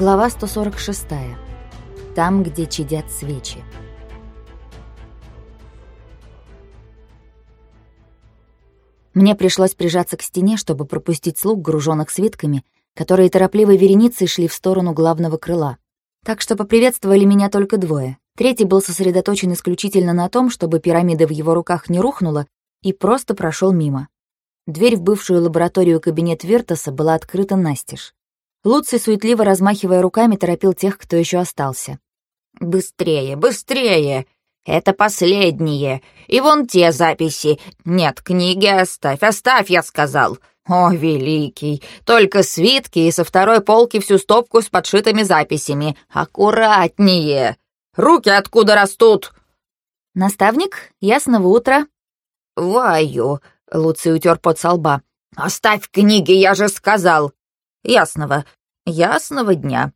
Глава 146. Там, где чадят свечи. Мне пришлось прижаться к стене, чтобы пропустить слуг, груженных свитками, которые торопливой вереницей шли в сторону главного крыла. Так что поприветствовали меня только двое. Третий был сосредоточен исключительно на том, чтобы пирамида в его руках не рухнула, и просто прошел мимо. Дверь в бывшую лабораторию кабинет Виртоса была открыта настежь. Луций, суетливо размахивая руками, торопил тех, кто еще остался. «Быстрее, быстрее! Это последние! И вон те записи! Нет, книги оставь, оставь, я сказал! О, великий! Только свитки и со второй полки всю стопку с подшитыми записями! Аккуратнее! Руки откуда растут?» «Наставник, ясного утра!» «Ваю!» — Луций утер под со лба. «Оставь книги, я же сказал!» Ясного, ясного дня.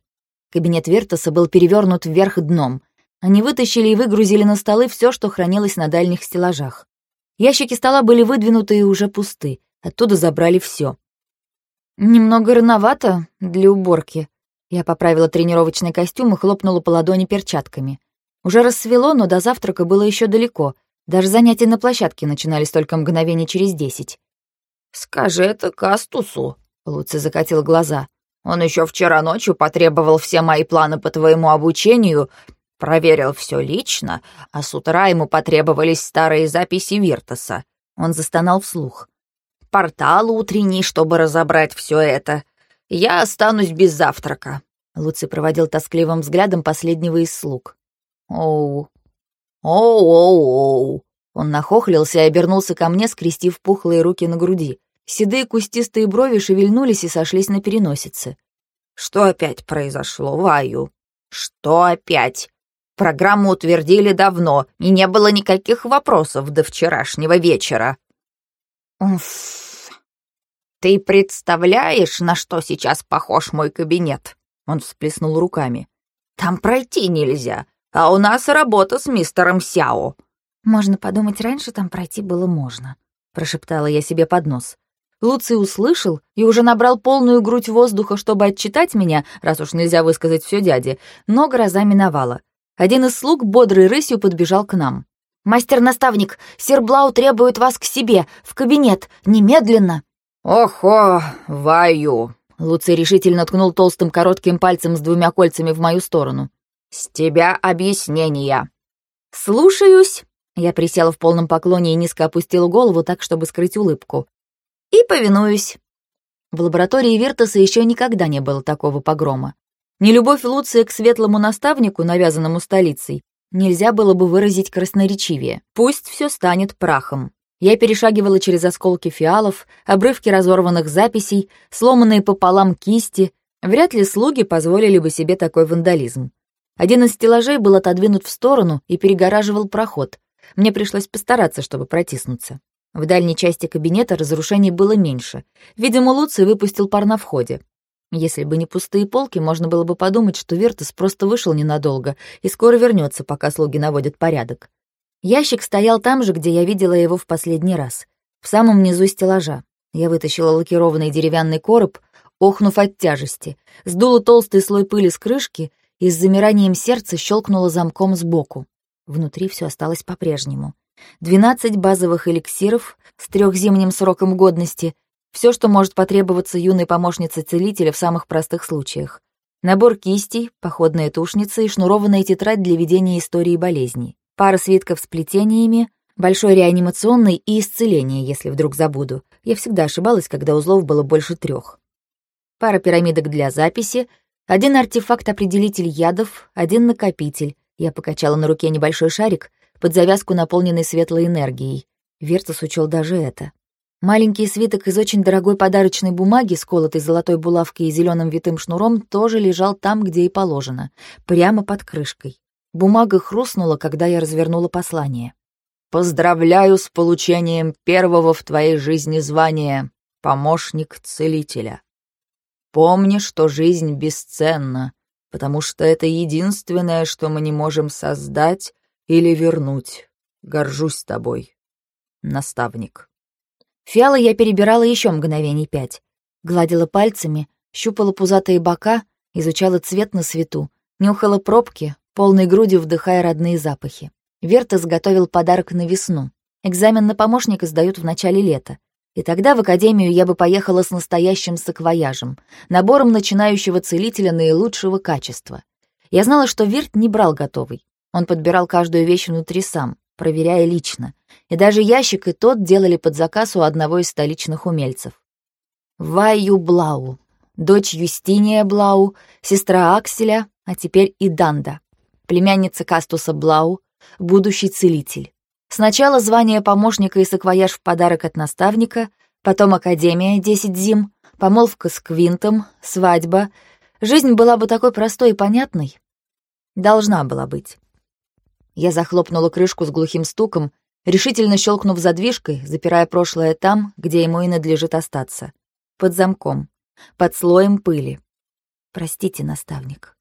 Кабинет Вертоса был перевернут вверх дном. Они вытащили и выгрузили на столы все, что хранилось на дальних стеллажах. Ящики стола были выдвинуты и уже пусты. Оттуда забрали все. «Немного рановато для уборки». Я поправила тренировочный костюм и хлопнула по ладони перчатками. Уже рассвело, но до завтрака было еще далеко. Даже занятия на площадке начинались только мгновение через десять. «Скажи это Кастусу», Луций закатил глаза. «Он еще вчера ночью потребовал все мои планы по твоему обучению, проверил все лично, а с утра ему потребовались старые записи Виртоса». Он застонал вслух. «Портал утренний, чтобы разобрать все это. Я останусь без завтрака». Луций проводил тоскливым взглядом последнего из слуг. «Оу, оу-оу-оу». Он нахохлился и обернулся ко мне, скрестив пухлые руки на груди. Седые кустистые брови шевельнулись и сошлись на переносице. «Что опять произошло, Ваю? Что опять? Программу утвердили давно, и не было никаких вопросов до вчерашнего вечера». «Уф! Ты представляешь, на что сейчас похож мой кабинет?» Он всплеснул руками. «Там пройти нельзя, а у нас работа с мистером Сяо». «Можно подумать, раньше там пройти было можно», — прошептала я себе под нос. Луций услышал и уже набрал полную грудь воздуха, чтобы отчитать меня, раз уж нельзя высказать все дяде, но гроза миновала. Один из слуг бодрой рысью подбежал к нам. «Мастер-наставник, сир Блау требует вас к себе, в кабинет, немедленно!» «Охо, Ваю!» Луций решительно ткнул толстым коротким пальцем с двумя кольцами в мою сторону. «С тебя объяснения!» «Слушаюсь!» Я присела в полном поклоне и низко опустила голову так, чтобы скрыть улыбку и повинуюсь». В лаборатории Виртоса еще никогда не было такого погрома. Нелюбовь Луция к светлому наставнику, навязанному столицей, нельзя было бы выразить красноречивее. Пусть все станет прахом. Я перешагивала через осколки фиалов, обрывки разорванных записей, сломанные пополам кисти. Вряд ли слуги позволили бы себе такой вандализм. Один из стеллажей был отодвинут в сторону и перегораживал проход. Мне пришлось постараться, чтобы протиснуться. В дальней части кабинета разрушений было меньше. Видимо, Луций выпустил пар на входе. Если бы не пустые полки, можно было бы подумать, что Вертес просто вышел ненадолго и скоро вернется, пока слуги наводят порядок. Ящик стоял там же, где я видела его в последний раз, в самом низу стеллажа. Я вытащила лакированный деревянный короб, охнув от тяжести, сдула толстый слой пыли с крышки и с замиранием сердца щелкнула замком сбоку. Внутри все осталось по-прежнему. 12 базовых эликсиров с трехзимним сроком годности, все, что может потребоваться юной помощнице целителя в самых простых случаях. Набор кистей, походная тушница и шнурованная тетрадь для ведения истории болезней. Пара свитков с плетениями, большой реанимационный и исцеление, если вдруг забуду. Я всегда ошибалась, когда узлов было больше трех. Пара пирамидок для записи, один артефакт-определитель ядов, один накопитель. Я покачала на руке небольшой шарик, под завязку наполненный светлой энергией. Вертус учел даже это. Маленький свиток из очень дорогой подарочной бумаги, сколотый золотой булавкой и зеленым витым шнуром, тоже лежал там, где и положено, прямо под крышкой. Бумага хрустнула, когда я развернула послание. «Поздравляю с получением первого в твоей жизни звания — помощник целителя. Помни, что жизнь бесценна, потому что это единственное, что мы не можем создать или вернуть. Горжусь тобой, наставник. Фиалы я перебирала еще мгновений пять. Гладила пальцами, щупала пузатые бока Изучала цвет на свету, нюхала пробки, полной грудью вдыхая родные запахи. Вертас готовил подарок на весну. Экзамен на помощника сдают в начале лета. И тогда в академию я бы поехала с настоящим саквояжем, набором начинающего целителя наилучшего качества. Я знала, что Вирт не брал готовый. Он подбирал каждую вещь внутри сам, проверяя лично. И даже ящик и тот делали под заказ у одного из столичных умельцев. Ваю Блау, дочь Юстиния Блау, сестра Акселя, а теперь и Данда, племянница Кастуса Блау, будущий целитель. Сначала звание помощника и саквояж в подарок от наставника, потом академия 10 зим, помолвка с Квинтом, свадьба. Жизнь была бы такой простой и понятной. Должна была быть. Я захлопнула крышку с глухим стуком, решительно щелкнув задвижкой, запирая прошлое там, где ему и надлежит остаться. Под замком, под слоем пыли. Простите, наставник.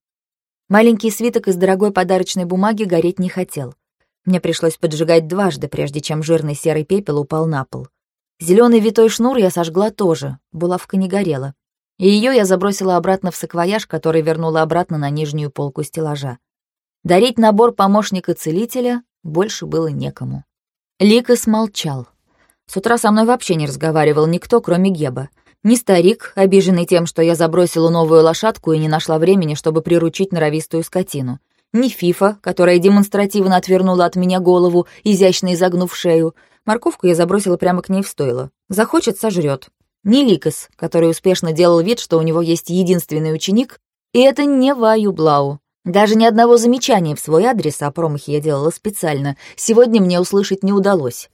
Маленький свиток из дорогой подарочной бумаги гореть не хотел. Мне пришлось поджигать дважды, прежде чем жирный серый пепел упал на пол. Зеленый витой шнур я сожгла тоже, булавка не горела. И ее я забросила обратно в саквояж, который вернула обратно на нижнюю полку стеллажа. Дарить набор помощника-целителя больше было некому. Лика смолчал. С утра со мной вообще не разговаривал никто, кроме Геба. Ни старик, обиженный тем, что я забросила новую лошадку и не нашла времени, чтобы приручить норовистую скотину. Ни Фифа, которая демонстративно отвернула от меня голову, изящно изогнув шею. Морковку я забросила прямо к ней в стойло. Захочет — сожрет. Ни Ликас, который успешно делал вид, что у него есть единственный ученик, и это не Ваю Блау. Даже ни одного замечания в свой адрес, а промахи я делала специально, сегодня мне услышать не удалось.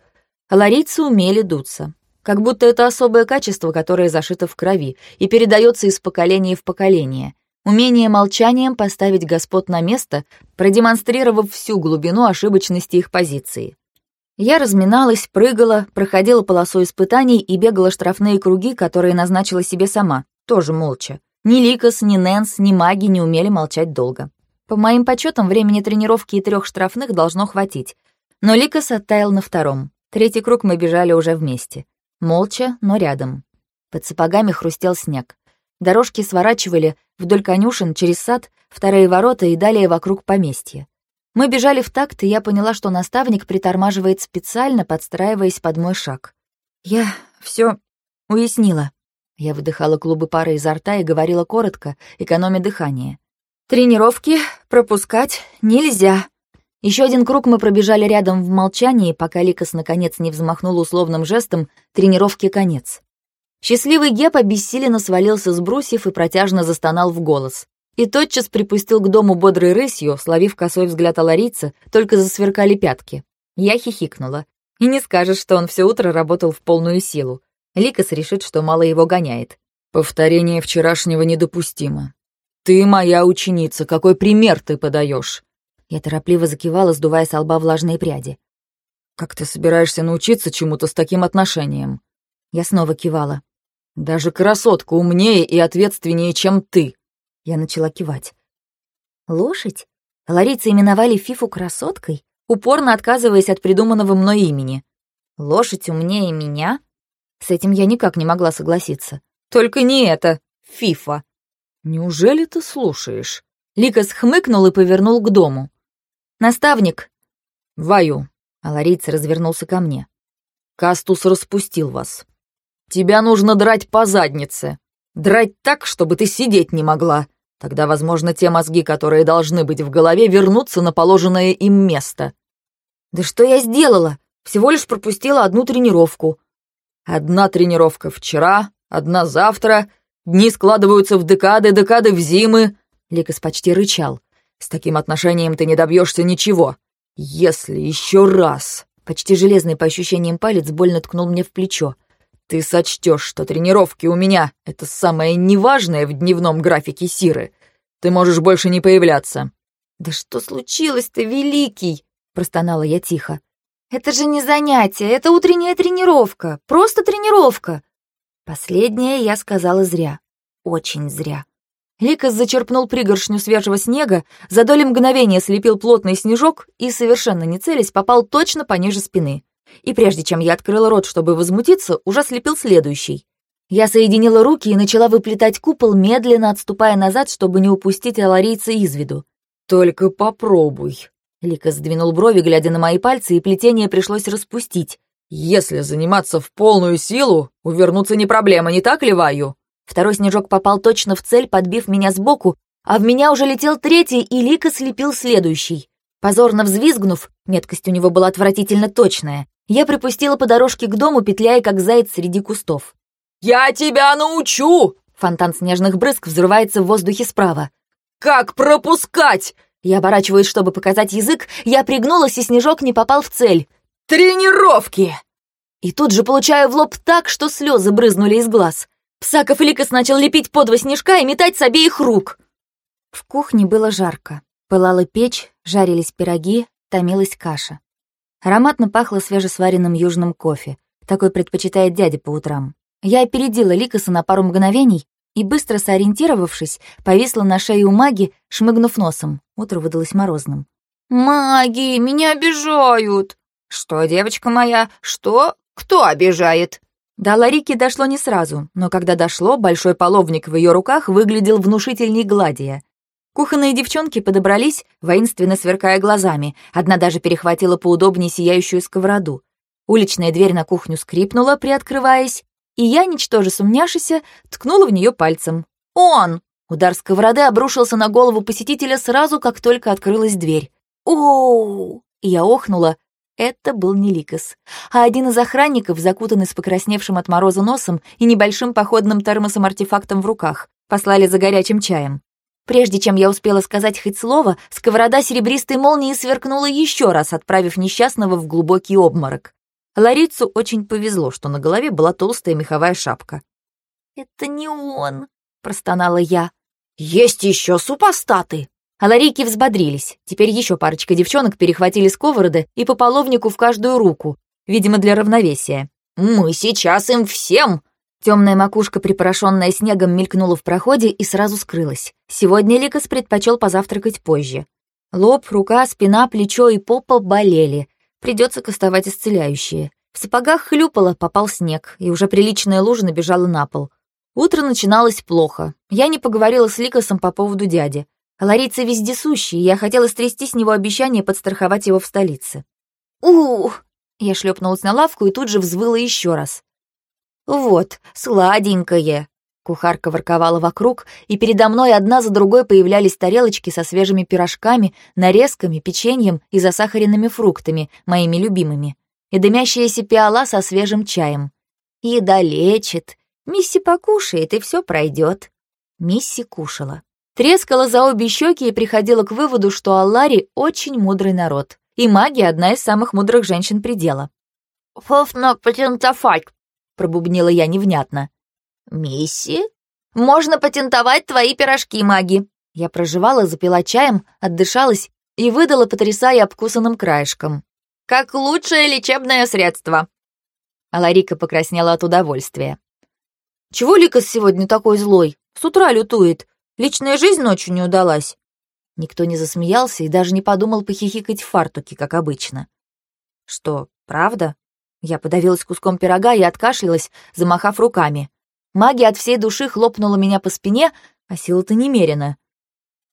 Ларийцы умели дуться. Как будто это особое качество, которое зашито в крови и передается из поколения в поколение. Умение молчанием поставить господ на место, продемонстрировав всю глубину ошибочности их позиции. Я разминалась, прыгала, проходила полосу испытаний и бегала штрафные круги, которые назначила себе сама, тоже молча. Ни Ликас, ни Нэнс, ни маги не умели молчать долго. По моим подсчетам, времени тренировки и трех штрафных должно хватить. Но Ликас оттаял на втором. Третий круг мы бежали уже вместе. Молча, но рядом. Под сапогами хрустел снег. Дорожки сворачивали вдоль конюшен, через сад, вторые ворота и далее вокруг поместья. Мы бежали в такт, и я поняла, что наставник притормаживает специально, подстраиваясь под мой шаг. Я все уяснила. Я выдыхала клубы пары изо рта и говорила коротко, экономя дыхание. Тренировки пропускать нельзя. Еще один круг мы пробежали рядом в молчании, пока Ликас наконец не взмахнул условным жестом «тренировки конец». Счастливый Геп обессиленно свалился с брусьев и протяжно застонал в голос. И тотчас припустил к дому бодрой рысью, словив косой взгляд Аларица, только засверкали пятки. Я хихикнула. И не скажешь, что он все утро работал в полную силу. Ликас решит, что мало его гоняет. «Повторение вчерашнего недопустимо», «Ты моя ученица, какой пример ты подаешь?» Я торопливо закивала, сдувая с лба влажные пряди. «Как ты собираешься научиться чему-то с таким отношением?» Я снова кивала. «Даже красотка умнее и ответственнее, чем ты!» Я начала кивать. «Лошадь?» Ларицы именовали Фифу красоткой, упорно отказываясь от придуманного мной имени. «Лошадь умнее меня?» С этим я никак не могла согласиться. «Только не это, Фифа!» «Неужели ты слушаешь?» Ликас хмыкнул и повернул к дому. «Наставник!» «Ваю!» А Ларица развернулся ко мне. «Кастус распустил вас. Тебя нужно драть по заднице. Драть так, чтобы ты сидеть не могла. Тогда, возможно, те мозги, которые должны быть в голове, вернутся на положенное им место». «Да что я сделала? Всего лишь пропустила одну тренировку». «Одна тренировка вчера, одна завтра, Дни складываются в декады, декады в зимы. Ликас почти рычал. С таким отношением ты не добьешься ничего. Если еще раз... Почти железный по ощущениям палец больно ткнул мне в плечо. Ты сочтешь, что тренировки у меня — это самое неважное в дневном графике Сиры. Ты можешь больше не появляться. «Да что случилось-то, Великий?» — простонала я тихо. «Это же не занятие, это утренняя тренировка, просто тренировка. Последнее я сказала зря. Очень зря. Ликас зачерпнул пригоршню свежего снега, за доли мгновения слепил плотный снежок и, совершенно не целясь, попал точно пониже спины. И прежде чем я открыла рот, чтобы возмутиться, уже слепил следующий. Я соединила руки и начала выплетать купол, медленно отступая назад, чтобы не упустить аларийца из виду. «Только попробуй». Лика сдвинул брови, глядя на мои пальцы, и плетение пришлось распустить. «Если заниматься в полную силу, увернуться не проблема, не так ли, Ваю?» Второй снежок попал точно в цель, подбив меня сбоку, а в меня уже летел третий, и Лика слепил следующий. Позорно взвизгнув, меткость у него была отвратительно точная, я припустила по дорожке к дому, петляя, как заяц среди кустов. «Я тебя научу!» Фонтан снежных брызг взрывается в воздухе справа. «Как пропускать?» Я оборачиваюсь, чтобы показать язык, я пригнулась, и снежок не попал в цель. «Тренировки!» И тут же получаю в лоб так, что слезы брызнули из глаз. Псаков Ликос начал лепить по два снежка и метать с обеих рук. В кухне было жарко. Пылала печь, жарились пироги, томилась каша. Ароматно пахло свежесваренным южным кофе. Такой предпочитает дядя по утрам. Я опередила Ликоса на пару мгновений и, быстро сориентировавшись, повисла на шее у маги, шмыгнув носом. Утро выдалось морозным. «Маги, меня обижают!» «Что, девочка моя, что? Кто обижает?» До Ларики дошло не сразу, но когда дошло, большой половник в ее руках выглядел внушительней гладия. Кухонные девчонки подобрались, воинственно сверкая глазами. Одна даже перехватила поудобнее сияющую сковороду. Уличная дверь на кухню скрипнула, приоткрываясь, и я, ничтоже сумняшися, ткнула в нее пальцем. «Он!» Удар сковороды обрушился на голову посетителя сразу, как только открылась дверь. «Оу!» Я охнула. Это был не Ликос, а один из охранников, закутанный с покрасневшим от мороза носом и небольшим походным термосом-артефактом в руках, послали за горячим чаем. Прежде чем я успела сказать хоть слово, сковорода серебристой молнии сверкнула еще раз, отправив несчастного в глубокий обморок. Ларицу очень повезло, что на голове была толстая меховая шапка. «Это не он», — простонала я. «Есть еще супостаты!» А ларейки взбодрились. Теперь еще парочка девчонок перехватили сковороды и по половнику в каждую руку, видимо, для равновесия. «Мы сейчас им всем!» Темная макушка, припорошенная снегом, мелькнула в проходе и сразу скрылась. Сегодня Ликас предпочел позавтракать позже. Лоб, рука, спина, плечо и попа болели. Придется кастовать исцеляющие. В сапогах хлюпало, попал снег, и уже приличная лужа набежала на пол. Утро начиналось плохо. Я не поговорила с Ликасом по поводу дяди. Ларица вездесущий, и я хотела стрясти с него обещание подстраховать его в столице. «Ух!» Я шлепнулась на лавку и тут же взвыла еще раз. «Вот, сладенькое!» Кухарка ворковала вокруг, и передо мной одна за другой появлялись тарелочки со свежими пирожками, нарезками, печеньем и засахаренными фруктами, моими любимыми, и дымящаяся пиала со свежим чаем. «Еда лечит. Мисси покушает, и все пройдет». Мисси кушала. Трескала за обе щеки и приходила к выводу, что Аллари очень мудрый народ, и магия — одна из самых мудрых женщин предела. «Фофна патентофать», пробубнила я невнятно. «Мисси?» «Можно патентовать твои пирожки, маги!» Я проживала, запила чаем, отдышалась и выдала, потрясая обкусанным краешком. «Как лучшее лечебное средство!» А Ларика покраснела от удовольствия. «Чего Ликас сегодня такой злой? С утра лютует. Личная жизнь ночью не удалась». Никто не засмеялся и даже не подумал похихикать в фартуке, как обычно. «Что, правда?» Я подавилась куском пирога и откашлялась, замахав руками. Магия от всей души хлопнула меня по спине, а сила-то немерена.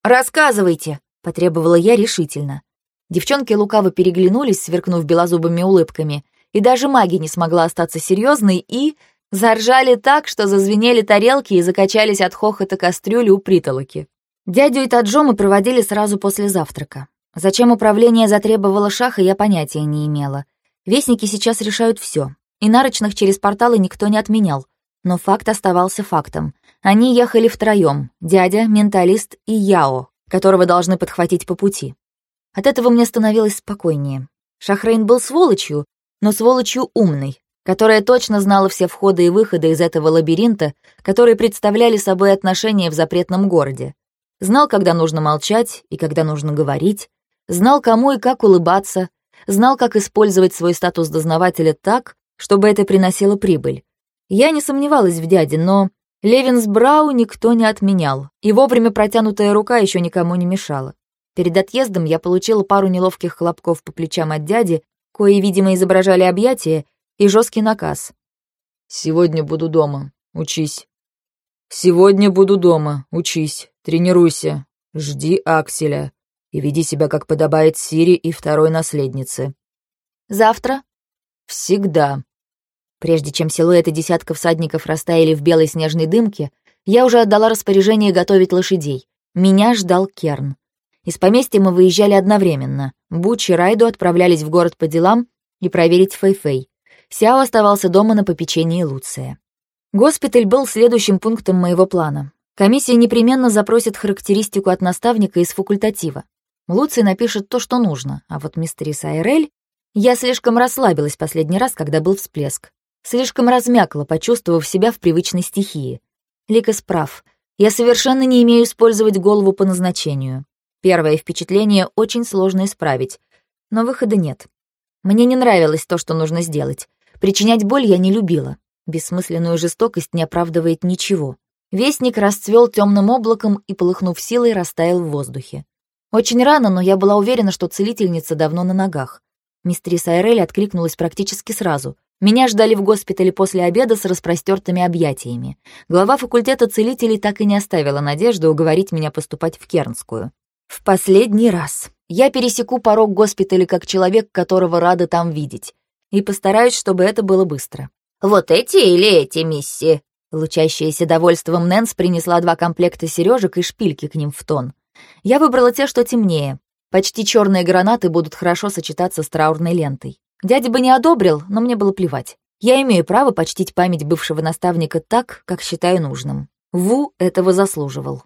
«Рассказывайте!» — потребовала я решительно. Девчонки лукаво переглянулись, сверкнув белозубыми улыбками, и даже магия не смогла остаться серьезной и... Заржали так, что зазвенели тарелки и закачались от хохота кастрюли у притолоки. Дядю и Таджо мы проводили сразу после завтрака. Зачем управление затребовало шаха, я понятия не имела. Вестники сейчас решают все, и нарочных через порталы никто не отменял. Но факт оставался фактом. Они ехали втроем: дядя, менталист и Яо, которого должны подхватить по пути. От этого мне становилось спокойнее. Шахрейн был сволочью, но сволочью умной, которая точно знала все входы и выходы из этого лабиринта, которые представляли собой отношения в запретном городе. Знал, когда нужно молчать и когда нужно говорить, знал, кому и как улыбаться, знал, как использовать свой статус дознавателя так, чтобы это приносило прибыль. Я не сомневалась в дяде, но Левинсбрау никто не отменял, и вовремя протянутая рука еще никому не мешала. Перед отъездом я получила пару неловких хлопков по плечам от дяди, кои, видимо, изображали объятия, и жесткий наказ. «Сегодня буду дома. учись. Сегодня буду дома, учись, тренируйся, жди Акселя и веди себя, как подобает Сири и второй наследнице. Завтра? Всегда. Прежде чем силуэты десятков всадников растаяли в белой снежной дымке, я уже отдала распоряжение готовить лошадей. Меня ждал Керн. Из поместья мы выезжали одновременно. Буч и Райду отправлялись в город по делам и проверить Фэй-Фэй. Сяо оставался дома на попечении Луция. Госпиталь был следующим пунктом моего плана. Комиссия непременно запросит характеристику от наставника из факультатива. Луций напишет то, что нужно, а вот мистерис Айрель... Я слишком расслабилась последний раз, когда был всплеск. Слишком размякла, почувствовав себя в привычной стихии. Ликас прав. Я совершенно не имею использовать голову по назначению. Первое впечатление очень сложно исправить, но выхода нет. Мне не нравилось то, что нужно сделать. Причинять боль я не любила. Бессмысленную жестокость не оправдывает ничего. Вестник расцвел темным облаком и, полыхнув силой, растаял в воздухе. Очень рано, но я была уверена, что целительница давно на ногах. Мистрис Айрель откликнулась практически сразу. Меня ждали в госпитале после обеда с распростертыми объятиями. Глава факультета целителей так и не оставила надежды уговорить меня поступать в Кернскую. В последний раз. Я пересеку порог госпиталя как человек, которого рада там видеть. И постараюсь, чтобы это было быстро. «Вот эти или эти, мисси?» Лучащаяся довольством Нэнс принесла два комплекта сережек и шпильки к ним в тон. Я выбрала те, что темнее. Почти черные гранаты будут хорошо сочетаться с траурной лентой. Дядя бы не одобрил, но мне было плевать. Я имею право почтить память бывшего наставника так, как считаю нужным. Ву этого заслуживал.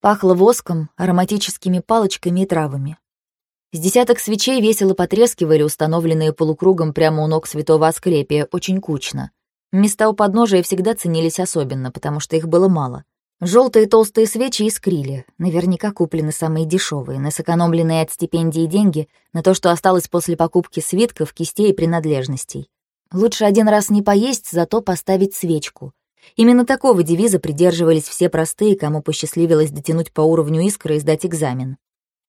Пахло воском, ароматическими палочками и травами. С десяток свечей весело потрескивали, установленные полукругом прямо у ног святого Асклепия, очень кучно. Места у подножия всегда ценились особенно, потому что их было мало. Желтые толстые свечи искрили, наверняка куплены самые дешевые, на сэкономленные от стипендии деньги, на то, что осталось после покупки свитков, кистей и принадлежностей. Лучше один раз не поесть, зато поставить свечку. Именно такого девиза придерживались все простые, кому посчастливилось дотянуть по уровню искры и сдать экзамен.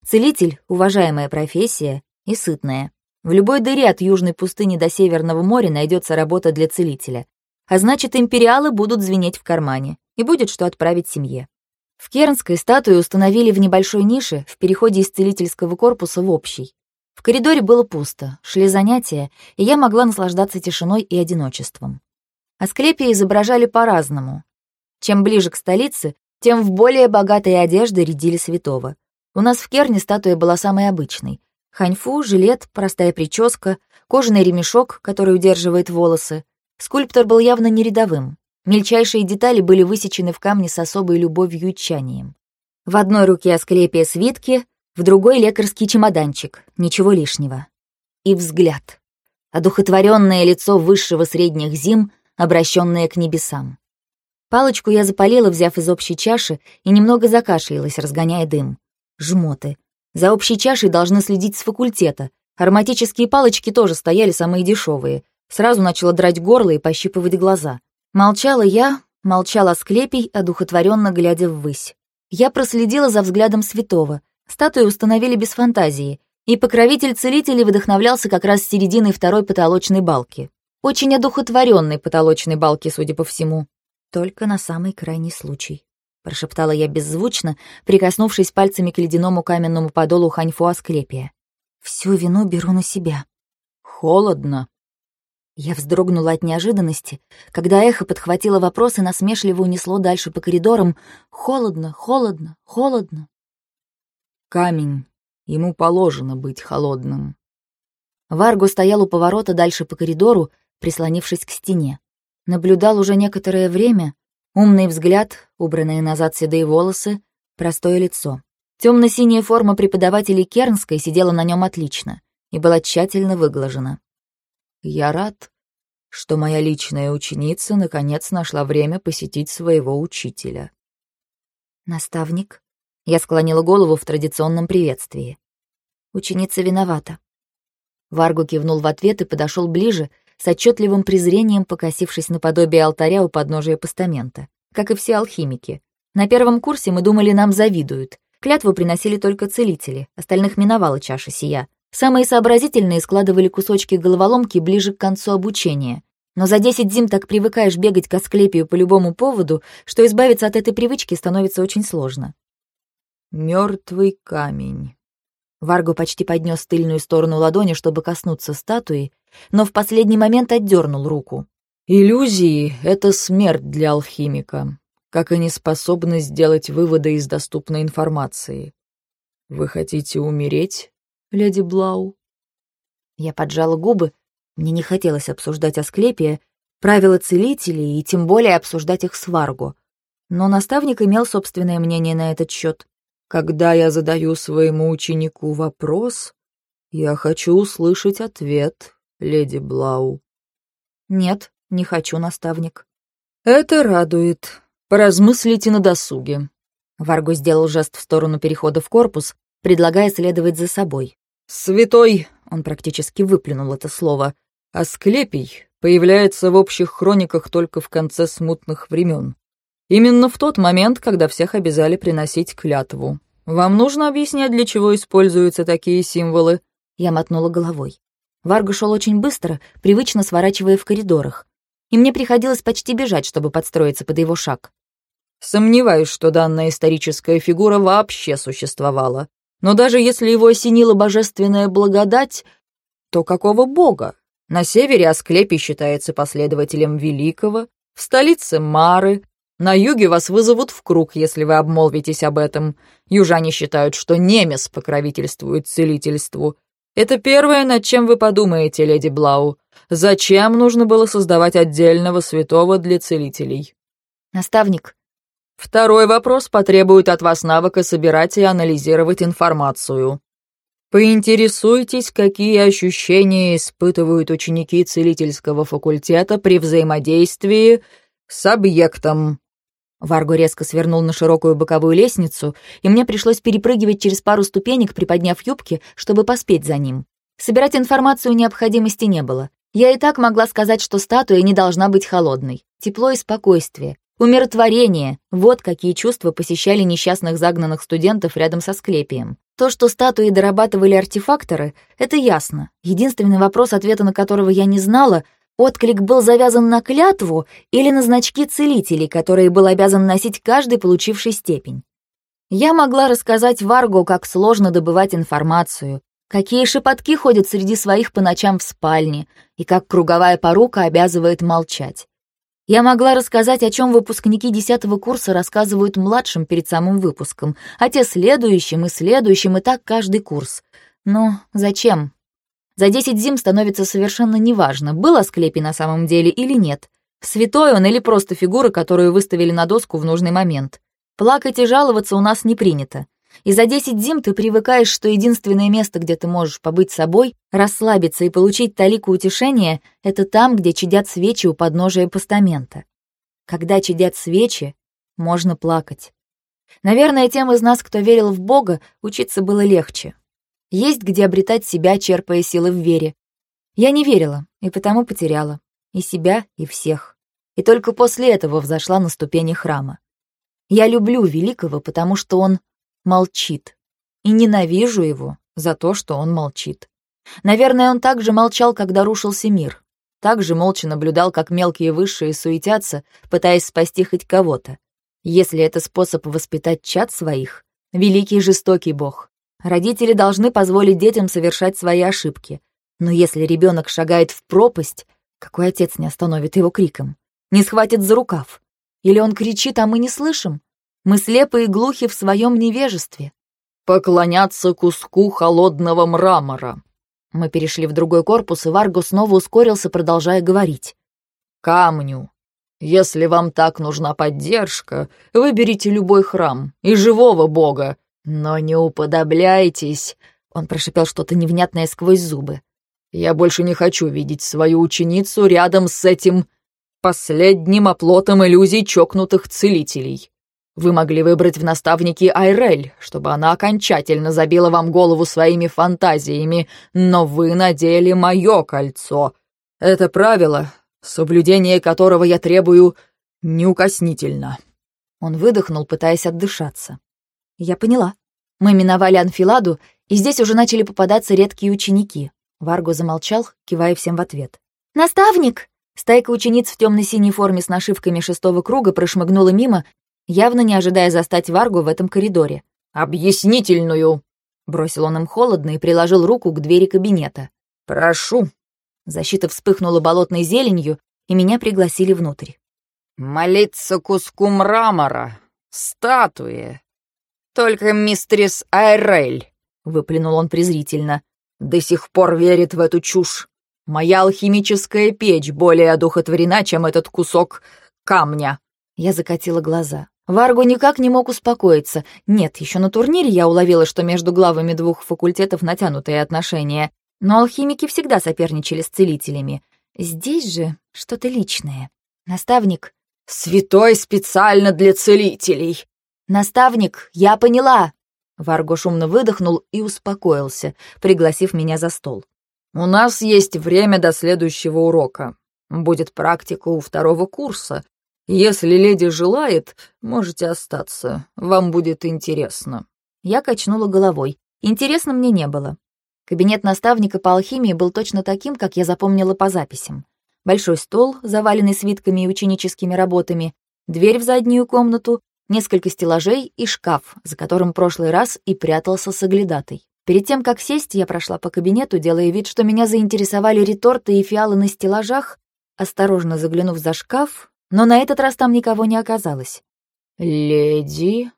Целитель — уважаемая профессия и сытная. В любой дыре от южной пустыни до Северного моря найдется работа для целителя. А значит, империалы будут звенеть в кармане и будет что отправить семье. В Кернской статую установили в небольшой нише в переходе из целительского корпуса в общий. В коридоре было пусто, шли занятия, и я могла наслаждаться тишиной и одиночеством. Асклепии изображали по-разному. Чем ближе к столице, тем в более богатые одежды рядили святого. У нас в Керне статуя была самой обычной. Ханьфу, жилет, простая прическа, кожаный ремешок, который удерживает волосы. Скульптор был явно не рядовым. Мельчайшие детали были высечены в камне с особой любовью и тчанием. В одной руке Асклепия свитки, в другой — лекарский чемоданчик, ничего лишнего. И взгляд. Одухотворенное лицо высшего средних зим, обращенное к небесам. Палочку я запалила, взяв из общей чаши, и немного закашлялась, разгоняя дым. Жмоты. За общей чашей должны следить с факультета. Ароматические палочки тоже стояли самые дешевые. Сразу начала драть горло и пощипывать глаза. Молчала я, молчала Склепий, одухотворенно глядя ввысь. Я проследила за взглядом святого. Статую установили без фантазии, и покровитель целителей вдохновлялся как раз с середины второй потолочной балки. Очень одухотворенной потолочной балки, судя по всему. Только на самый крайний случай. Прошептала я беззвучно, прикоснувшись пальцами к ледяному каменному подолу ханьфу Асклепия. Всю вину беру на себя. Холодно, я вздрогнула от неожиданности, когда эхо подхватило вопрос и насмешливо унесло дальше по коридорам «Холодно, холодно, холодно». «Камень. Ему положено быть холодным». Варго стоял у поворота дальше по коридору, прислонившись к стене. Наблюдал уже некоторое время, умный взгляд, убранные назад седые волосы, простое лицо. Темно-синяя форма преподавателей Кернской сидела на нем отлично и была тщательно выглажена. Я рад, что моя личная ученица наконец нашла время посетить своего учителя. Наставник? Я склонила голову в традиционном приветствии. Ученица виновата. Варгу кивнул в ответ и подошел ближе, с отчетливым презрением покосившись на подобие алтаря у подножия постамента. Как и все алхимики. На первом курсе мы думали, нам завидуют. Клятву приносили только целители, остальных миновала чаша сия. Самые сообразительные складывали кусочки головоломки ближе к концу обучения. Но за десять зим так привыкаешь бегать к Асклепию по любому поводу, что избавиться от этой привычки становится очень сложно. Мертвый камень. Варго почти поднес тыльную сторону ладони, чтобы коснуться статуи, но в последний момент отдернул руку. Иллюзии — это смерть для алхимика, как и неспособность сделать выводы из доступной информации. Вы хотите умереть, леди Блау? Я поджала губы, мне не хотелось обсуждать Асклепия, правила целителей и тем более обсуждать их с Варго. Но наставник имел собственное мнение на этот счет. Когда я задаю своему ученику вопрос, я хочу услышать ответ, леди Блау. Нет, не хочу, наставник. Это радует. Поразмыслите на досуге. Варго сделал жест в сторону перехода в корпус, предлагая следовать за собой. Святой, он практически выплюнул это слово, Асклепий появляется в общих хрониках только в конце смутных времен. Именно в тот момент, когда всех обязали приносить клятву. Вам нужно объяснять, для чего используются такие символы?» Я мотнула головой. Варга шел очень быстро, привычно сворачивая в коридорах. И мне приходилось почти бежать, чтобы подстроиться под его шаг. Сомневаюсь, что данная историческая фигура вообще существовала. Но даже если его осенила божественная благодать, то какого бога на севере Асклепий считается последователем Великого, в столице Мары, на юге вас вызовут в круг, если вы обмолвитесь об этом. Южане считают, что немец покровительствует целительству. Это первое, над чем вы подумаете, леди Блау. Зачем нужно было создавать отдельного святого для целителей? Наставник. Второй вопрос потребует от вас навыка собирать и анализировать информацию. Поинтересуйтесь, какие ощущения испытывают ученики целительского факультета при взаимодействии с объектом. Варго резко свернул на широкую боковую лестницу, и мне пришлось перепрыгивать через пару ступенек, приподняв юбки, чтобы поспеть за ним. Собирать информацию необходимости не было. Я и так могла сказать, что статуя не должна быть холодной. Тепло и спокойствие. Умиротворение — вот какие чувства посещали несчастных загнанных студентов рядом со Склепием. То, что статуи дорабатывали артефакторы, это ясно. Единственный вопрос, ответа на которого я не знала, отклик был завязан на клятву или на значки целителей, которые был обязан носить каждый, получивший степень. Я могла рассказать Варгу, как сложно добывать информацию, какие шепотки ходят среди своих по ночам в спальне и как круговая порука обязывает молчать. Я могла рассказать, о чем выпускники десятого курса рассказывают младшим перед самым выпуском, а те следующим и следующим, и так каждый курс. Но зачем? За десять зим становится совершенно неважно, был Асклепий на самом деле или нет. Святой он или просто фигура, которую выставили на доску в нужный момент. Плакать и жаловаться у нас не принято. И за десять зим ты привыкаешь, что единственное место, где ты можешь побыть собой, расслабиться и получить талику утешения, это там, где чадят свечи у подножия постамента. Когда чадят свечи, можно плакать. Наверное, тем из нас, кто верил в Бога, учиться было легче. Есть где обретать себя, черпая силы в вере. Я не верила, и потому потеряла. И себя, и всех. И только после этого взошла на ступени храма. Я люблю Великого, потому что он молчит. И ненавижу его за то, что он молчит. Наверное, он также молчал, когда рушился мир. Также молча наблюдал, как мелкие высшие суетятся, пытаясь спасти хоть кого-то. Если это способ воспитать чад своих, великий жестокий бог. Родители должны позволить детям совершать свои ошибки. Но если ребенок шагает в пропасть, какой отец не остановит его криком? Не схватит за рукав? Или он кричит, а мы не слышим? Мы слепы и глухи в своем невежестве. Поклоняться куску холодного мрамора. Мы перешли в другой корпус, и Варго снова ускорился, продолжая говорить. Камню. Если вам так нужна поддержка, выберите любой храм и живого бога, но не уподобляйтесь. Он прошипел что-то невнятное сквозь зубы. Я больше не хочу видеть свою ученицу рядом с этим последним оплотом иллюзий чокнутых целителей. Вы могли выбрать в наставники Айрель, чтобы она окончательно забила вам голову своими фантазиями, но вы надели мое кольцо. Это правило, соблюдение которого я требую неукоснительно». Он выдохнул, пытаясь отдышаться. «Я поняла. Мы миновали анфиладу, и здесь уже начали попадаться редкие ученики». Варго замолчал, кивая всем в ответ. «Наставник!» Стайка учениц в темно-синей форме с нашивками шестого круга прошмыгнула мимо, явно не ожидая застать Варгу в этом коридоре. «Объяснительную!» — бросил он им холодно и приложил руку к двери кабинета. «Прошу». Защита вспыхнула болотной зеленью, и меня пригласили внутрь. «Молиться куску мрамора, статуе. Только мистерис Айрель», — выплюнул он презрительно, — «до сих пор верит в эту чушь. Моя алхимическая печь более одухотворена, чем этот кусок камня». Я закатила глаза. Варгу никак не мог успокоиться. Нет, еще на турнире я уловила, что между главами двух факультетов натянутые отношения. Но алхимики всегда соперничали с целителями. Здесь же что-то личное. Наставник... «Святой специально для целителей!» «Наставник, я поняла!» Варго шумно выдохнул и успокоился, пригласив меня за стол. «У нас есть время до следующего урока. Будет практика у второго курса. Если леди желает, можете остаться. Вам будет интересно». Я качнула головой. Интересно мне не было. Кабинет наставника по алхимии был точно таким, как я запомнила по записям. Большой стол, заваленный свитками и ученическими работами, дверь в заднюю комнату, несколько стеллажей и шкаф, за которым прошлый раз и прятался соглядатой. Перед тем, как сесть, я прошла по кабинету, делая вид, что меня заинтересовали реторты и фиалы на стеллажах, осторожно заглянув за шкаф, но на этот раз там никого не оказалось. «Леди...»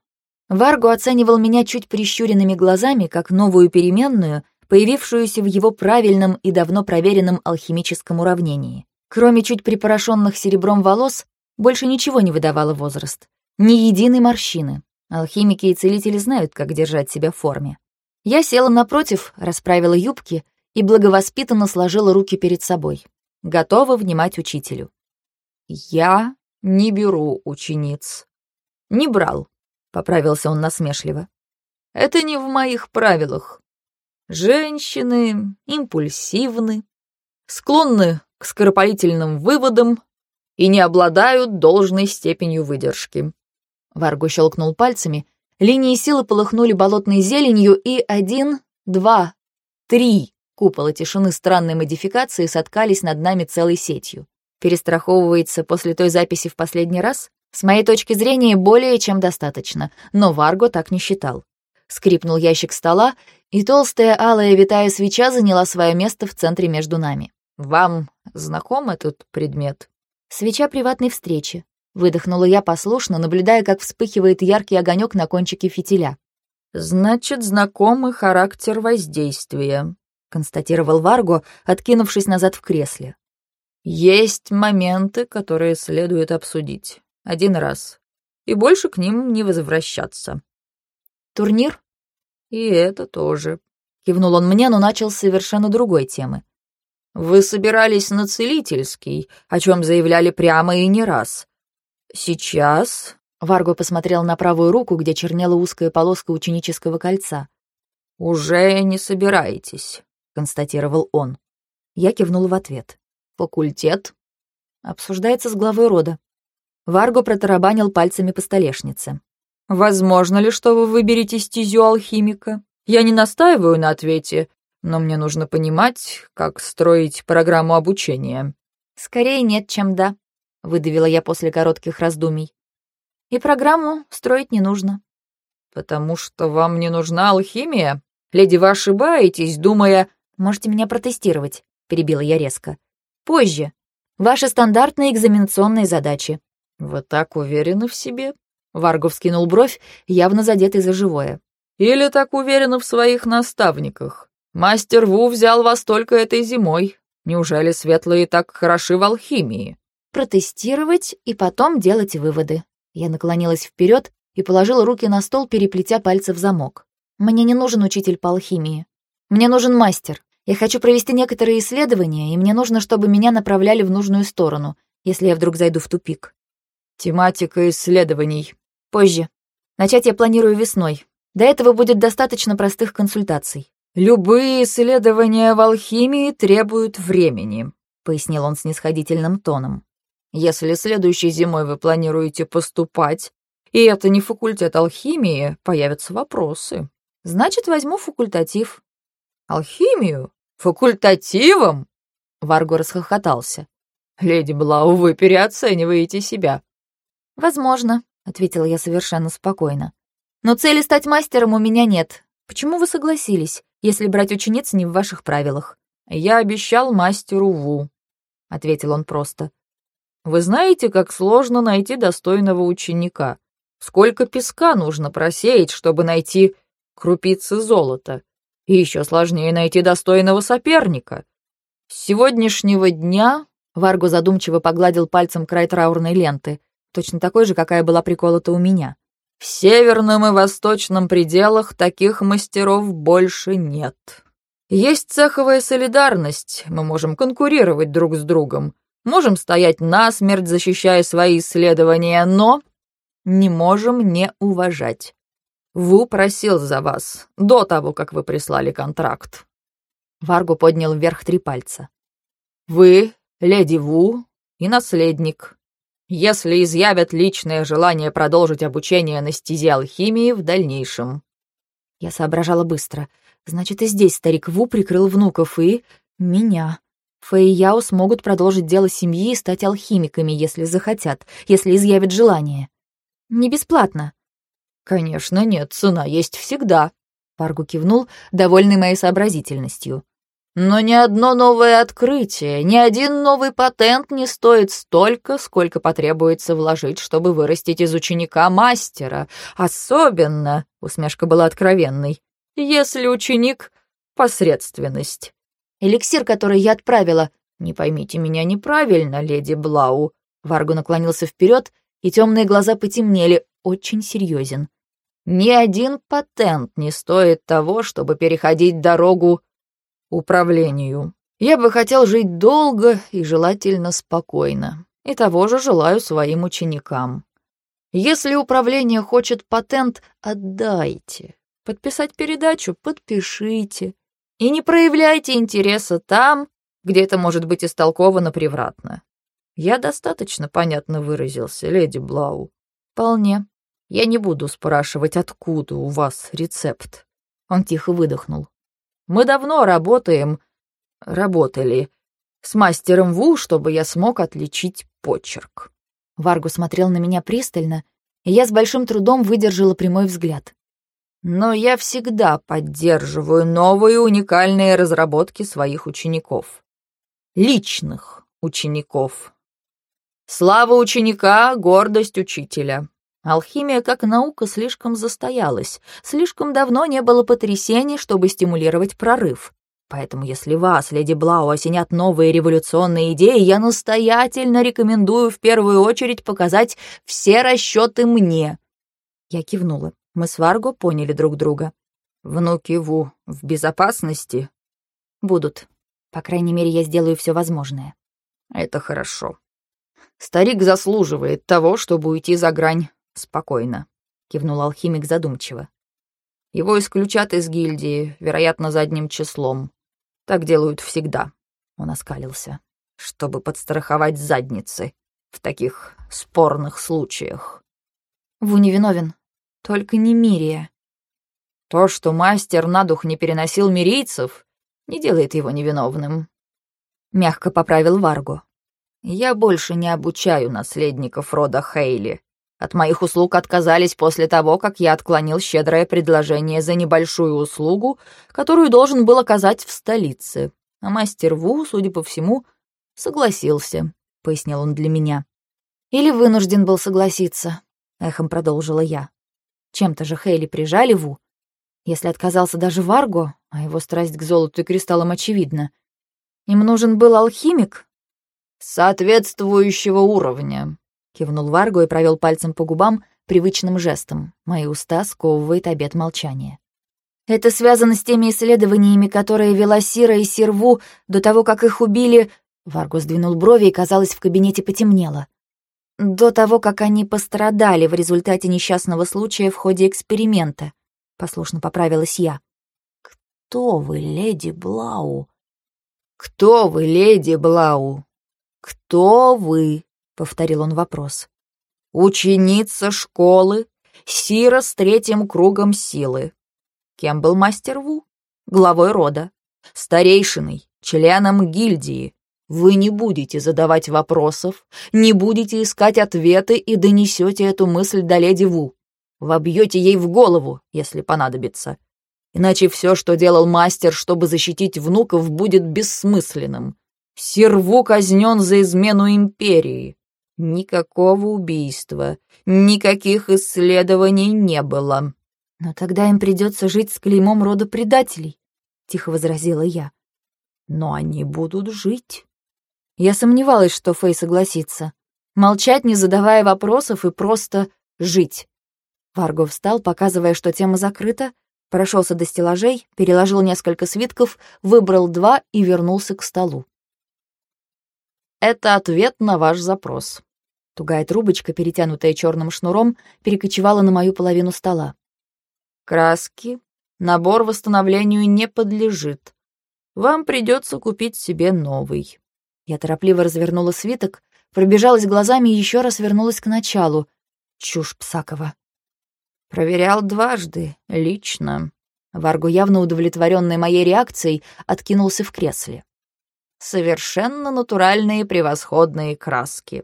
Варго оценивал меня чуть прищуренными глазами, как новую переменную, появившуюся в его правильном и давно проверенном алхимическом уравнении. Кроме чуть припорошенных серебром волос, больше ничего не выдавало возраст. Ни единой морщины. Алхимики и целители знают, как держать себя в форме. Я села напротив, расправила юбки и благовоспитанно сложила руки перед собой. Готова внимать учителю. «Я не беру учениц». «Не брал», — поправился он насмешливо. «Это не в моих правилах. Женщины импульсивны, склонны к скоропалительным выводам и не обладают должной степенью выдержки. Варгу щелкнул пальцами, линии силы полыхнули болотной зеленью, и один, два, три купола тишины странной модификации соткались над нами целой сетью. Перестраховывается после той записи в последний раз? С моей точки зрения, более чем достаточно, но Варго так не считал. Скрипнул ящик стола, и толстая алая витая свеча заняла свое место в центре между нами. «Вам знаком этот предмет?» «Свеча приватной встречи», — выдохнула я послушно, наблюдая, как вспыхивает яркий огонек на кончике фитиля. «Значит, знакомый характер воздействия», — констатировал Варго, откинувшись назад в кресле. «Есть моменты, которые следует обсудить. Один раз. И больше к ним не возвращаться». «Турнир?» «И это тоже», — кивнул он мне, но начал с совершенно другой темы. Вы собирались на целительский, о чем заявляли прямо и не раз. Сейчас...» Варго посмотрел на правую руку, где чернела узкая полоска ученического кольца. «Уже не собираетесь», — констатировал он. Я кивнул в ответ. «Факультет?» «Обсуждается с главой рода». Варго протарабанил пальцами по столешнице. «Возможно ли, что вы выберете стезю алхимика? Я не настаиваю на ответе, но мне нужно понимать, как строить программу обучения». «Скорее нет, чем да», — выдавила я после коротких раздумий. «И программу строить не нужно». «Потому что вам не нужна алхимия? Леди, вы ошибаетесь, думая...» «Можете меня протестировать», — перебила я резко. «Позже. Ваши стандартные экзаменационные задачи». «Вы так уверены в себе?» Варгов скинул бровь, явно задетый за живое. «Или так уверены в своих наставниках? Мастер Ву взял вас только этой зимой. Неужели светлые так хороши в алхимии? Протестировать и потом делать выводы. Я наклонилась вперед и положила руки на стол, переплетя пальцы в замок. Мне не нужен учитель по алхимии. Мне нужен мастер. Я хочу провести некоторые исследования, и мне нужно, чтобы меня направляли в нужную сторону, если я вдруг зайду в тупик. Тематика исследований. Позже. Начать я планирую весной. До этого будет достаточно простых консультаций. «Любые исследования в алхимии требуют времени», — пояснил он снисходительным тоном. «Если следующей зимой вы планируете поступать, и это не факультет алхимии, появятся вопросы. Значит, возьму факультатив». «Алхимию? Факультативом?» Варго расхохотался. Леди Блау, вы переоцениваете себя». «Возможно», — ответила я совершенно спокойно. «Но цели стать мастером у меня нет. Почему вы согласились, если брать учениц не в ваших правилах?» «Я обещал мастеру Ву», — ответил он просто. «Вы знаете, как сложно найти достойного ученика? Сколько песка нужно просеять, чтобы найти крупицы золота? И еще сложнее найти достойного соперника. С сегодняшнего дня Варгу задумчиво погладил пальцем край траурной ленты, точно такой же, какая была приколота у меня. «В северном и восточном пределах таких мастеров больше нет. Есть цеховая солидарность, мы можем конкурировать друг с другом, можем стоять насмерть, защищая свои исследования, но не можем не уважать. Ву просил за вас до того, как вы прислали контракт». Варгу поднял вверх три пальца. «Вы леди Ву и наследник. Если изъявят личное желание продолжить обучение на стезе алхимии в дальнейшем». Я соображала быстро. Значит, и здесь старик Ву прикрыл внуков и... меня. Фэй и Яо смогут продолжить дело семьи и стать алхимиками, если захотят, если изъявят желание. Не бесплатно. Конечно, нет, цена есть всегда. Паргу кивнул, довольный моей сообразительностью. Но ни одно новое открытие, ни один новый патент не стоит столько, сколько потребуется вложить, чтобы вырастить из ученика мастера. Особенно, усмешка была откровенной, если ученик — посредственность. Эликсир, который я отправила. Не поймите меня неправильно, леди Блау. Варгу наклонился вперед, и темные глаза потемнели, очень серьезен. Ни один патент не стоит того, чтобы переходить дорогу управлению. Я бы хотел жить долго и желательно спокойно. И того же желаю своим ученикам. Если управление хочет патент, отдайте. Подписать передачу подпишите. И не проявляйте интереса там, где это может быть истолковано превратно. Я достаточно понятно выразился, леди Блау. Вполне. Я не буду спрашивать, откуда у вас рецепт. Он тихо выдохнул. Мы давно работаем, работали, с мастером Ву, чтобы я смог отличить почерк». Варгу смотрел на меня пристально, и я с большим трудом выдержала прямой взгляд. «Но я всегда поддерживаю новые уникальные разработки своих учеников. Личных учеников. Слава ученика — гордость учителя. Алхимия как наука слишком застоялась, слишком давно не было потрясений, чтобы стимулировать прорыв. Поэтому если вас, леди Блау, осенят новые революционные идеи, я настоятельно рекомендую в первую очередь показать все расчеты мне. Я кивнула. Мы с Варго поняли друг друга. Внуки Ву в безопасности? Будут. По крайней мере, я сделаю все возможное. Это хорошо. Старик заслуживает того, чтобы уйти за грань «Спокойно», — кивнул алхимик задумчиво. «Его исключат из гильдии, вероятно, задним числом. Так делают всегда», — он оскалился, «чтобы подстраховать задницы в таких спорных случаях». «Ву не виновен, только не Мирия». «То, что мастер на дух не переносил мирийцев, не делает его невиновным», — мягко поправил Варго. «Я больше не обучаю наследников рода Хейли. От моих услуг отказались после того, как я отклонил щедрое предложение за небольшую услугу, которую должен был оказать в столице. А мастер Ву, судя по всему, согласился, — пояснил он для меня. «Или вынужден был согласиться», — эхом продолжила я. Чем-то же Хейли прижали Ву. Если отказался даже Варго, а его страсть к золоту и кристаллам очевидна, им нужен был алхимик? «Соответствующего уровня», Кивнул Варго и провел пальцем по губам привычным жестом. Мои уста сковывает обет молчания. Это связано с теми исследованиями, которые вела Сира и Сирву до того, как их убили... Варго сдвинул брови, и, казалось, в кабинете потемнело. До того, как они пострадали в результате несчастного случая в ходе эксперимента. Послушно поправилась я. «Кто вы, леди Блау?» «Кто вы, леди Блау? Кто вы?» — повторил он вопрос. «Ученица школы, Сира с третьим кругом силы. Кем был мастер Ву? Главой рода, старейшиной, членом гильдии, Вы не будете задавать вопросов, не будете искать ответы и донесете эту мысль до леди Ву. Вобьете ей в голову, если понадобится. Иначе все, что делал мастер, чтобы защитить внуков, будет бессмысленным. Серву казнен за измену империи. Никакого убийства, никаких исследований не было. Но тогда им придется жить с клеймом рода предателей, тихо возразила я. Но они будут жить. Я сомневалась, что Фэй согласится. Молчать, не задавая вопросов, и просто жить. Варго встал, показывая, что тема закрыта, прошелся до стеллажей, переложил несколько свитков, выбрал два и вернулся к столу. «Это ответ на ваш запрос». Тугая трубочка, перетянутая черным шнуром, перекочевала на мою половину стола. «Краски. Набор восстановлению не подлежит. Вам придется купить себе новый». Я торопливо развернула свиток, пробежалась глазами и еще раз вернулась к началу. Чушь Псакова. Проверял дважды, лично. Варгу, явно удовлетворенный моей реакцией, откинулся в кресле. Совершенно натуральные превосходные краски.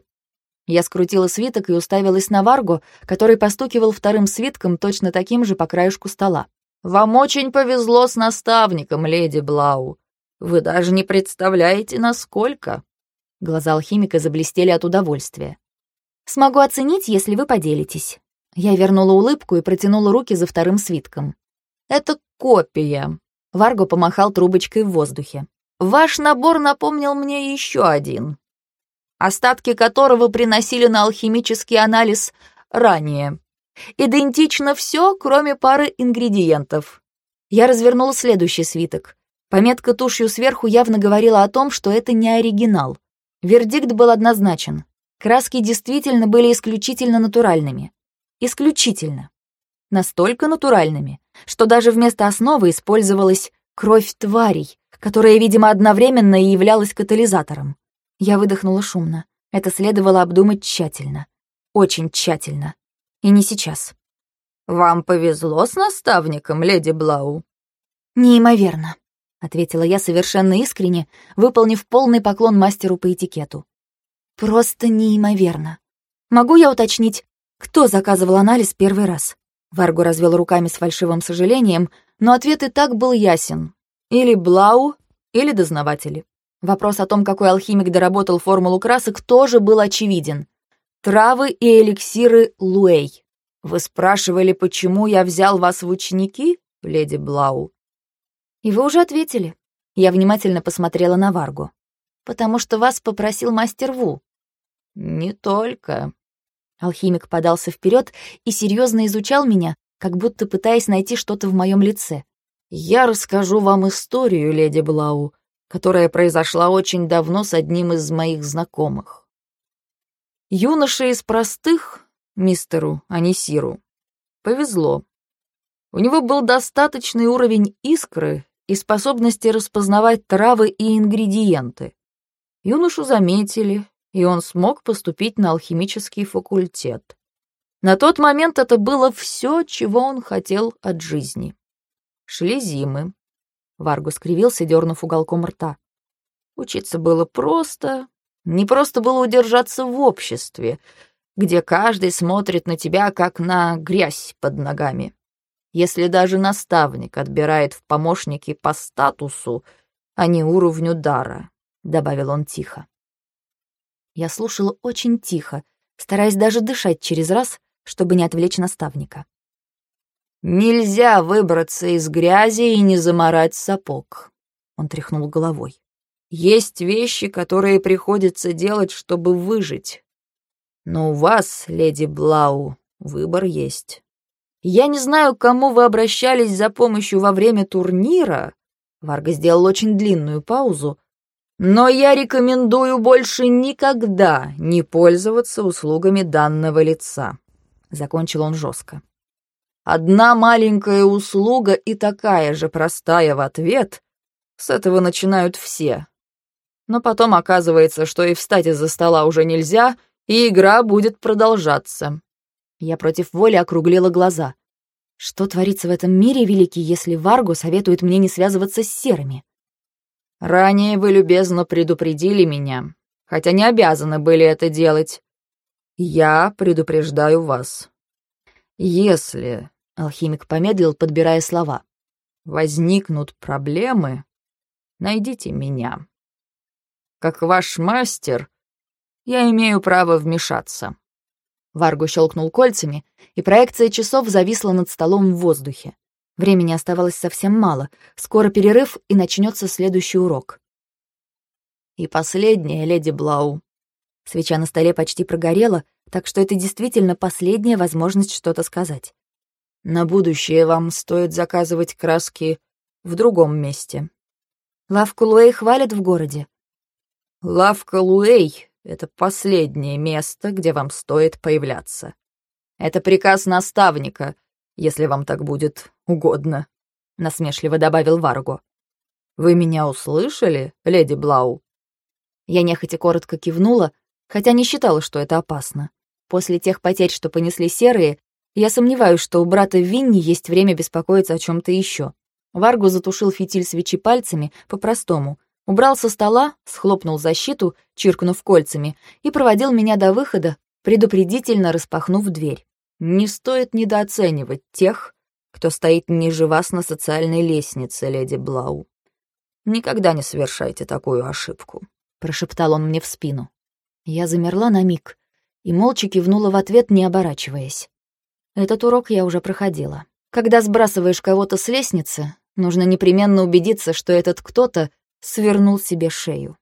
Я скрутила свиток и уставилась на Варгу, который постукивал вторым свитком, точно таким же по краешку стола. «Вам очень повезло с наставником, леди Блау. Вы даже не представляете, насколько...» Глаза алхимика заблестели от удовольствия. «Смогу оценить, если вы поделитесь». Я вернула улыбку и протянула руки за вторым свитком. «Это копия», — Варго помахал трубочкой в воздухе. «Ваш набор напомнил мне еще один, остатки которого приносили на алхимический анализ ранее. Идентично все, кроме пары ингредиентов». Я развернула следующий свиток. Пометка тушью сверху явно говорила о том, что это не оригинал. Вердикт был однозначен. Краски действительно были исключительно натуральными. Исключительно. Настолько натуральными, что даже вместо основы использовалась кровь тварей, которая, видимо, одновременно и являлась катализатором. Я выдохнула шумно. Это следовало обдумать тщательно. Очень тщательно. И не сейчас. «Вам повезло с наставником, леди Блау?» «Неимоверно», ответила я совершенно искренне, выполнив полный поклон мастеру по этикету. Просто неимоверно. Могу я уточнить, кто заказывал анализ первый раз? Варгу развел руками с фальшивым сожалением, но ответ и так был ясен. Или Блау, или дознаватели. Вопрос о том, какой алхимик доработал формулу красок, тоже был очевиден. Травы и эликсиры Луэй. Вы спрашивали, почему я взял вас в ученики, леди Блау? «И вы уже ответили». Я внимательно посмотрела на Варгу. «Потому что вас попросил мастер Ву». «Не только». Алхимик подался вперед и серьезно изучал меня, как будто пытаясь найти что-то в моем лице. «Я расскажу вам историю, леди Блау, которая произошла очень давно с одним из моих знакомых. Юноша из простых, мистеру Анисиру, повезло. У него был достаточный уровень искры и способности распознавать травы и ингредиенты. Юношу заметили, и он смог поступить на алхимический факультет. На тот момент это было все, чего он хотел от жизни. Шли зимы. Варгу скривился, дернув уголком рта. Учиться было просто. Не просто было удержаться в обществе, где каждый смотрит на тебя, как на грязь под ногами. Если даже наставник отбирает в помощники по статусу, а не уровню дара», — добавил он тихо. Я слушала очень тихо, стараясь даже дышать через раз, чтобы не отвлечь наставника. «Нельзя выбраться из грязи и не заморать сапог», — он тряхнул головой. «Есть вещи, которые приходится делать, чтобы выжить. Но у вас, леди Блау, выбор есть. Я не знаю, к кому вы обращались за помощью во время турнира. Варга сделал очень длинную паузу. Но я рекомендую больше никогда не пользоваться услугами данного лица. Закончил он жестко. Одна маленькая услуга и такая же простая в ответ. С этого начинают все. Но потом оказывается, что и встать из-за стола уже нельзя, и игра будет продолжаться. Я против воли округлила глаза. Что творится в этом мире, великий, если Варго советует мне не связываться с серыми? Ранее вы любезно предупредили меня, хотя не обязаны были это делать. Я предупреждаю вас. Если, — алхимик помедлил, подбирая слова, — возникнут проблемы, найдите меня. Как ваш мастер, я имею право вмешаться. Варгу щелкнул кольцами, и проекция часов зависла над столом в воздухе. Времени оставалось совсем мало. Скоро перерыв, и начнется следующий урок. И последняя, леди Блау. Свеча на столе почти прогорела, так что это действительно последняя возможность что-то сказать. На будущее вам стоит заказывать краски в другом месте. Лавку Луэй хвалят в городе. Лавка Луэй — это последнее место, где вам стоит появляться. Это приказ наставника, если вам так будет угодно», — насмешливо добавил Варго. «Вы меня услышали, леди Блау?» Я нехотя коротко кивнула, хотя не считала, что это опасно. После тех потерь, что понесли серые, я сомневаюсь, что у брата Винни есть время беспокоиться о чем то еще. Варго затушил фитиль свечи пальцами, по-простому, убрал со стола, схлопнул защиту, чиркнув кольцами, и проводил меня до выхода, предупредительно распахнув дверь. Не стоит недооценивать тех, кто стоит ниже вас на социальной лестнице, леди Блау. Никогда не совершайте такую ошибку», — прошептал он мне в спину. Я замерла на миг и молча кивнула в ответ, не оборачиваясь. Этот урок я уже проходила. Когда сбрасываешь кого-то с лестницы, нужно непременно убедиться, что этот кто-то свернул себе шею.